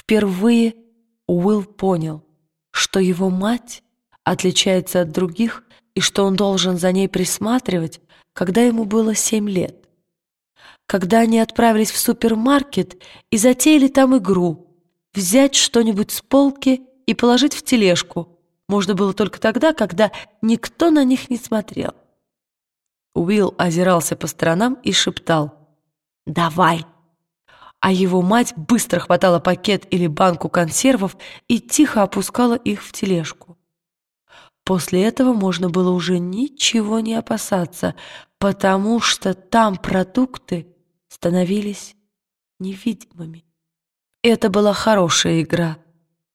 Впервые Уилл понял, что его мать отличается от других и что он должен за ней присматривать, когда ему было семь лет. Когда они отправились в супермаркет и затеяли там игру, взять что-нибудь с полки и положить в тележку, можно было только тогда, когда никто на них не смотрел. Уилл озирался по сторонам и шептал «Давай!» А его мать быстро хватала пакет или банку консервов и тихо опускала их в тележку. После этого можно было уже ничего не опасаться, потому что там продукты становились невидимыми. Это была хорошая игра,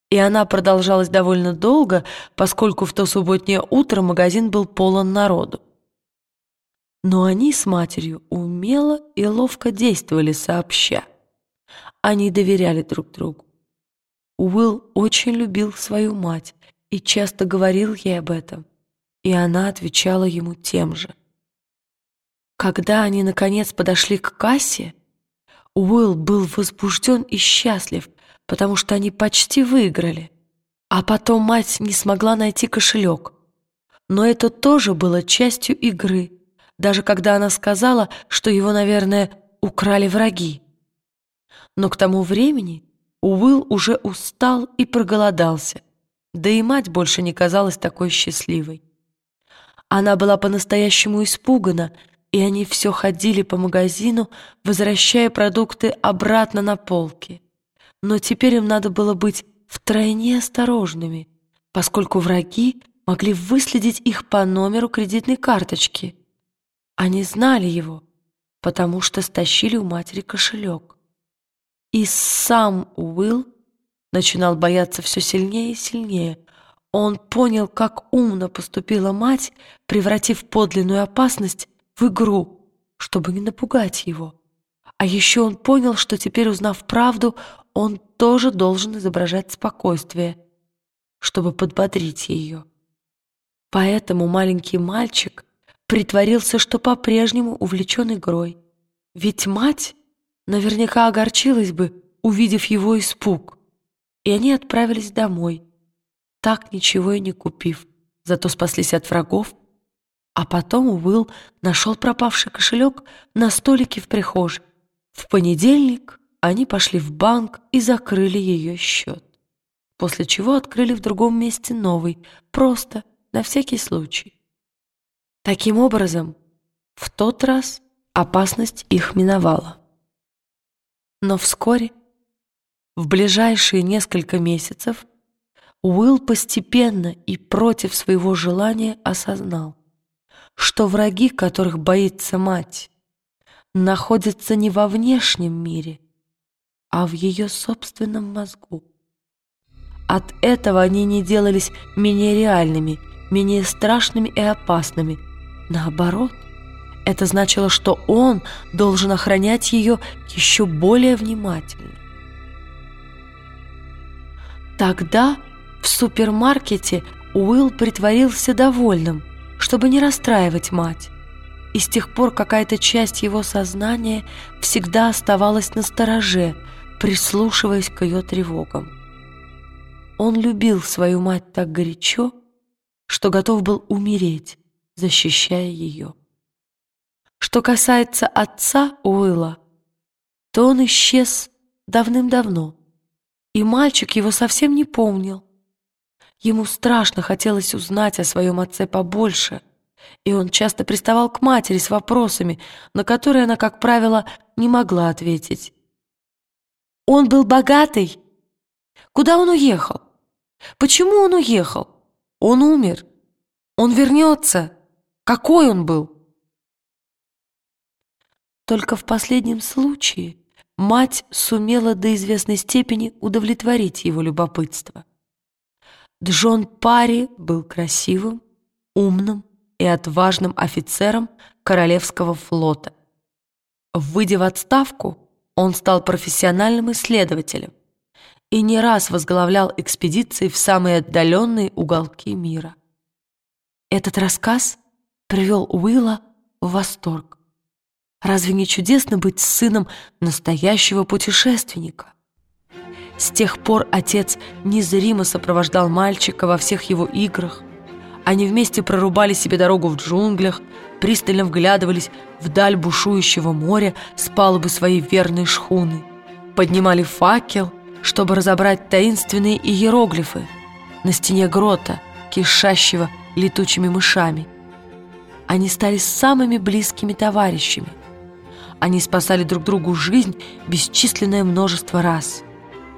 и она продолжалась довольно долго, поскольку в то субботнее утро магазин был полон народу. Но они с матерью умело и ловко действовали сообща. Они доверяли друг другу. Уилл очень любил свою мать и часто говорил ей об этом, и она отвечала ему тем же. Когда они, наконец, подошли к кассе, Уилл был возбужден и счастлив, потому что они почти выиграли. А потом мать не смогла найти кошелек. Но это тоже было частью игры, даже когда она сказала, что его, наверное, украли враги. Но к тому времени Уилл уже устал и проголодался, да и мать больше не казалась такой счастливой. Она была по-настоящему испугана, и они все ходили по магазину, возвращая продукты обратно на полки. Но теперь им надо было быть втройне осторожными, поскольку враги могли выследить их по номеру кредитной карточки. Они знали его, потому что стащили у матери кошелек. И сам Уилл начинал бояться все сильнее и сильнее. Он понял, как умно поступила мать, превратив подлинную опасность в игру, чтобы не напугать его. А еще он понял, что теперь, узнав правду, он тоже должен изображать спокойствие, чтобы подбодрить ее. Поэтому маленький мальчик притворился, что по-прежнему увлечен игрой. Ведь мать наверняка огорчилась бы, увидев его испуг и они отправились домой, так ничего и не купив, зато спаслись от врагов. А потом Уилл нашел пропавший кошелек на столике в прихожей. В понедельник они пошли в банк и закрыли ее счет, после чего открыли в другом месте новый, просто, на всякий случай. Таким образом, в тот раз опасность их миновала. Но вскоре в ближайшие несколько месяцев Уилл постепенно и против своего желания осознал, что враги, которых боится мать, находятся не во внешнем мире, а в ее собственном мозгу. От этого они не делались менее реальными, менее страшными и опасными. Наоборот, это значило, что он должен охранять ее еще более внимательно. Тогда в супермаркете Уилл притворился довольным, чтобы не расстраивать мать. И с тех пор какая-то часть его сознания всегда оставалась на стороже, прислушиваясь к ее тревогам. Он любил свою мать так горячо, что готов был умереть, защищая ее. Что касается отца Уилла, то он исчез давным-давно, и мальчик его совсем не помнил. Ему страшно хотелось узнать о своем отце побольше, и он часто приставал к матери с вопросами, на которые она, как правило, не могла ответить. «Он был богатый? Куда он уехал? Почему он уехал? Он умер. Он вернется. Какой он был?» Только в последнем случае мать сумела до известной степени удовлетворить его любопытство. Джон Парри был красивым, умным и отважным офицером Королевского флота. Выйдя в отставку, он стал профессиональным исследователем и не раз возглавлял экспедиции в самые отдаленные уголки мира. Этот рассказ привел Уилла в восторг. Разве не чудесно быть сыном настоящего путешественника? С тех пор отец незримо сопровождал мальчика во всех его играх. Они вместе прорубали себе дорогу в джунглях, пристально вглядывались вдаль бушующего моря с палубы своей верной шхуны, поднимали факел, чтобы разобрать таинственные иероглифы на стене грота, кишащего летучими мышами. Они стали самыми близкими товарищами. Они спасали друг другу жизнь бесчисленное множество раз.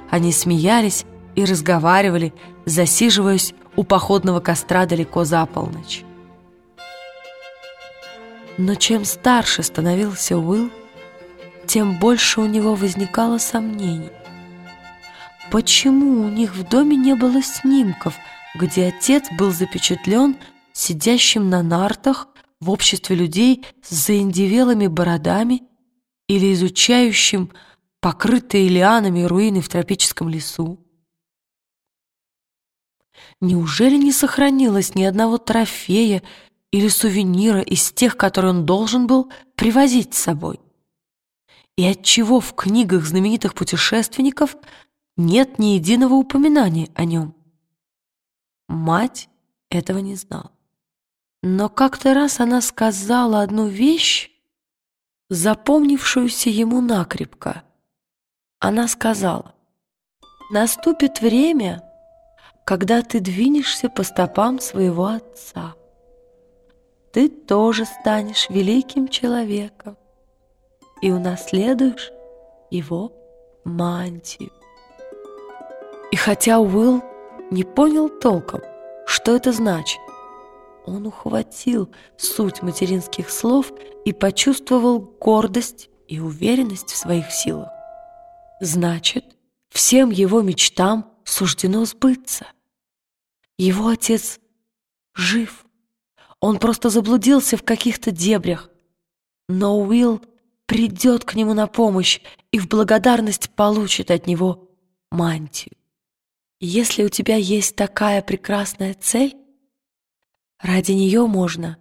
Они смеялись и разговаривали, засиживаясь у походного костра далеко за полночь. Но чем старше становился Уилл, тем больше у него возникало сомнений. Почему у них в доме не было снимков, где отец был запечатлен сидящим на нартах в обществе людей с заиндевелыми бородами или изучающим покрытые лианами руины в тропическом лесу? Неужели не сохранилось ни одного трофея или сувенира из тех, которые он должен был привозить с собой? И отчего в книгах знаменитых путешественников нет ни единого упоминания о нем? Мать этого не знала. Но как-то раз она сказала одну вещь, запомнившуюся ему накрепко. Она сказала, «Наступит время, когда ты двинешься по стопам своего отца. Ты тоже станешь великим человеком и унаследуешь его мантию». И хотя Уилл не понял толком, что это значит, он ухватил суть материнских слов и почувствовал гордость и уверенность в своих силах. Значит, всем его мечтам суждено сбыться. Его отец жив. Он просто заблудился в каких-то дебрях. Но Уилл придет к нему на помощь и в благодарность получит от него мантию. Если у тебя есть такая прекрасная цель, Ради нее можно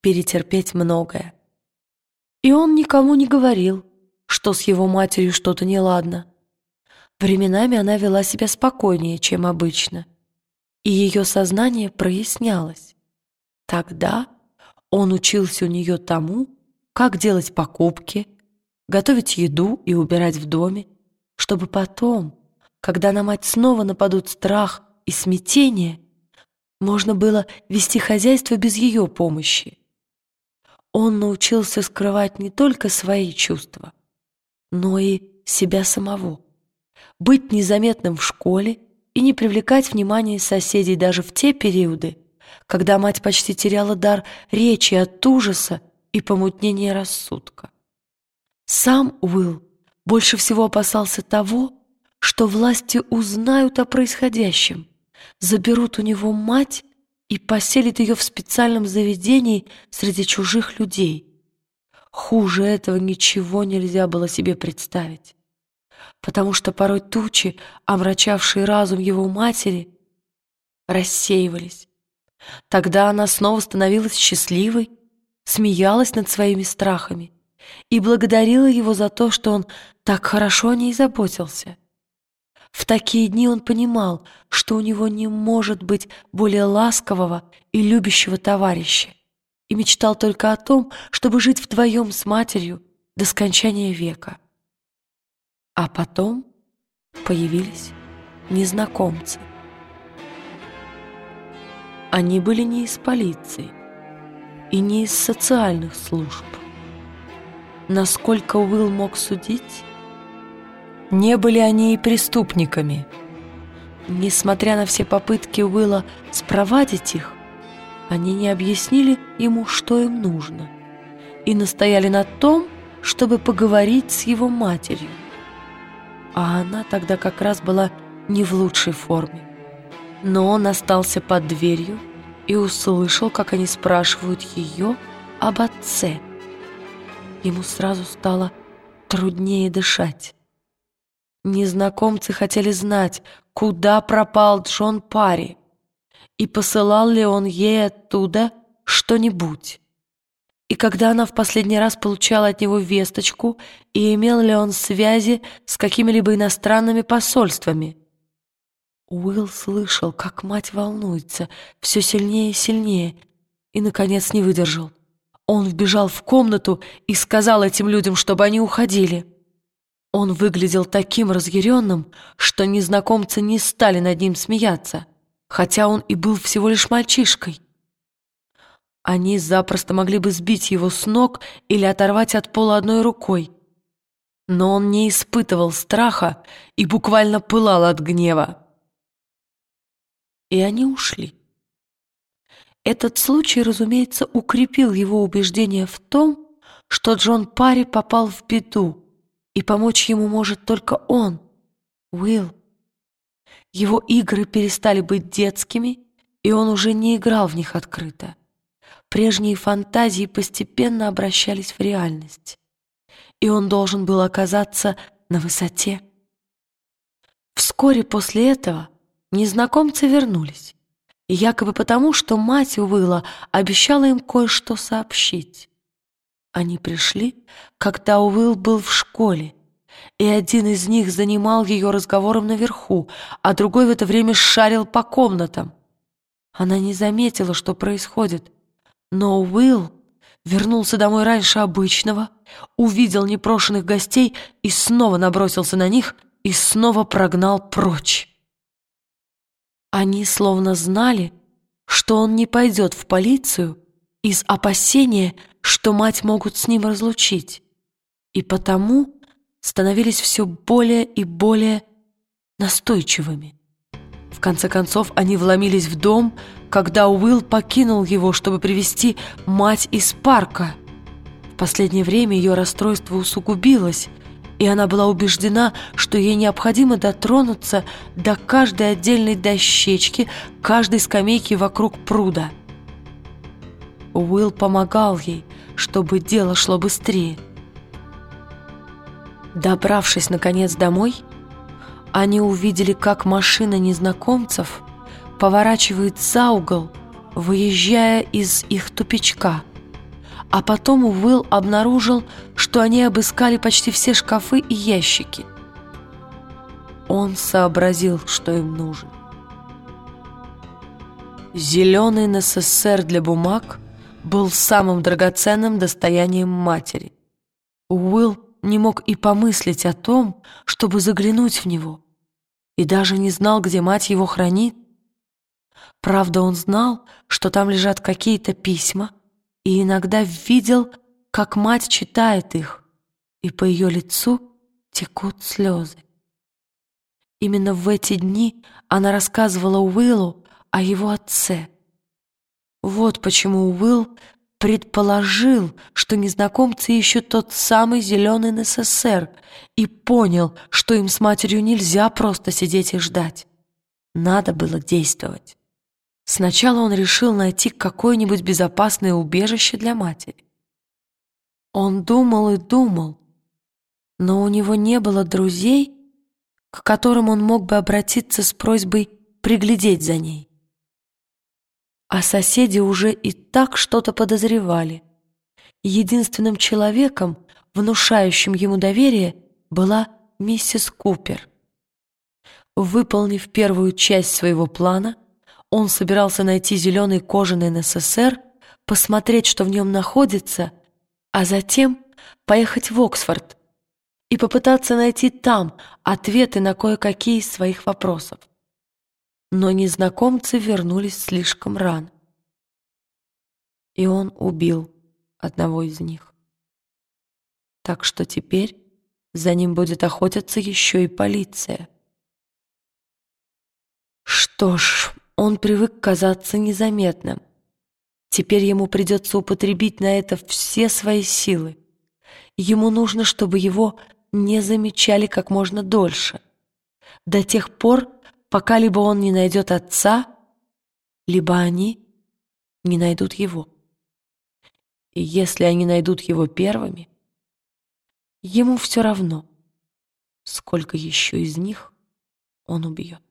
перетерпеть многое. И он никому не говорил, что с его матерью что-то неладно. Временами она вела себя спокойнее, чем обычно, и ее сознание прояснялось. Тогда он учился у нее тому, как делать покупки, готовить еду и убирать в доме, чтобы потом, когда на мать снова нападут страх и смятение, можно было вести хозяйство без ее помощи. Он научился скрывать не только свои чувства, но и себя самого, быть незаметным в школе и не привлекать внимание соседей даже в те периоды, когда мать почти теряла дар речи от ужаса и помутнения рассудка. Сам Уилл больше всего опасался того, что власти узнают о происходящем заберут у него мать и поселят ее в специальном заведении среди чужих людей. Хуже этого ничего нельзя было себе представить, потому что порой тучи, омрачавшие разум его матери, рассеивались. Тогда она снова становилась счастливой, смеялась над своими страхами и благодарила его за то, что он так хорошо о ней заботился. В такие дни он понимал, что у него не может быть более ласкового и любящего товарища, и мечтал только о том, чтобы жить вдвоем с матерью до скончания века. А потом появились незнакомцы. Они были не из полиции и не из социальных служб. Насколько Уилл мог судить, не были они и преступниками. Несмотря на все попытки Уилла спровадить их, они не объяснили ему, что им нужно, и настояли на том, чтобы поговорить с его матерью. А она тогда как раз была не в лучшей форме. Но он остался под дверью и услышал, как они спрашивают ее об отце. Ему сразу стало труднее дышать. Незнакомцы хотели знать, куда пропал Джон Парри и посылал ли он ей оттуда что-нибудь. и когда она в последний раз получала от него весточку, и имел ли он связи с какими-либо иностранными посольствами. Уилл слышал, как мать волнуется, все сильнее и сильнее, и, наконец, не выдержал. Он вбежал в комнату и сказал этим людям, чтобы они уходили. Он выглядел таким разъяренным, что незнакомцы не стали над ним смеяться, хотя он и был всего лишь мальчишкой. Они запросто могли бы сбить его с ног или оторвать от пола одной рукой. Но он не испытывал страха и буквально пылал от гнева. И они ушли. Этот случай, разумеется, укрепил его убеждение в том, что Джон Парри попал в беду, и помочь ему может только он, Уилл. Его игры перестали быть детскими, и он уже не играл в них открыто. Прежние фантазии постепенно обращались в реальность, и он должен был оказаться на высоте. Вскоре после этого незнакомцы вернулись, якобы потому, что мать Уилла обещала им кое-что сообщить. Они пришли, когда Уилл был в школе, и один из них занимал ее разговором наверху, а другой в это время шарил по комнатам. Она не заметила, что происходит, но Уилл вернулся домой раньше обычного, увидел непрошенных гостей и снова набросился на них и снова прогнал прочь. Они словно знали, что он не пойдет в полицию из опасения, что мать могут с ним разлучить, и потому становились все более и более настойчивыми. В конце концов, они вломились в дом, когда Уилл покинул его, чтобы привести мать из парка. В последнее время ее расстройство усугубилось, и она была убеждена, что ей необходимо дотронуться до каждой отдельной дощечки, каждой скамейки вокруг пруда. Уилл помогал ей, чтобы дело шло быстрее. Добравшись, наконец, домой, они увидели, как машина незнакомцев поворачивает за угол, выезжая из их тупичка. А потом Уилл обнаружил, что они обыскали почти все шкафы и ящики. Он сообразил, что им нужен. Зеленый НССР для бумаг был самым драгоценным достоянием матери. Уилл не мог и помыслить о том, чтобы заглянуть в него, и даже не знал, где мать его хранит. Правда, он знал, что там лежат какие-то письма, и иногда видел, как мать читает их, и по ее лицу текут слезы. Именно в эти дни она рассказывала Уиллу о его отце. Вот почему Уилл предположил, что незнакомцы ищут тот самый зеленый НССР и понял, что им с матерью нельзя просто сидеть и ждать. Надо было действовать. Сначала он решил найти какое-нибудь безопасное убежище для матери. Он думал и думал, но у него не было друзей, к которым он мог бы обратиться с просьбой приглядеть за ней. А соседи уже и так что-то подозревали. Единственным человеком, внушающим ему доверие, была миссис Купер. Выполнив первую часть своего плана, он собирался найти зеленый кожаный НССР, посмотреть, что в нем находится, а затем поехать в Оксфорд и попытаться найти там ответы на кое-какие из своих вопросов. Но незнакомцы вернулись слишком рано. И он убил одного из них. Так что теперь за ним будет охотиться еще и полиция. Что ж, он привык казаться незаметным. Теперь ему придется употребить на это все свои силы. Ему нужно, чтобы его не замечали как можно дольше. До тех пор, пока либо он не найдет отца, либо они не найдут его. И если они найдут его первыми, ему все равно, сколько еще из них он убьет.